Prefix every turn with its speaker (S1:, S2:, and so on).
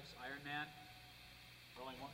S1: Iron Man. Rolling one.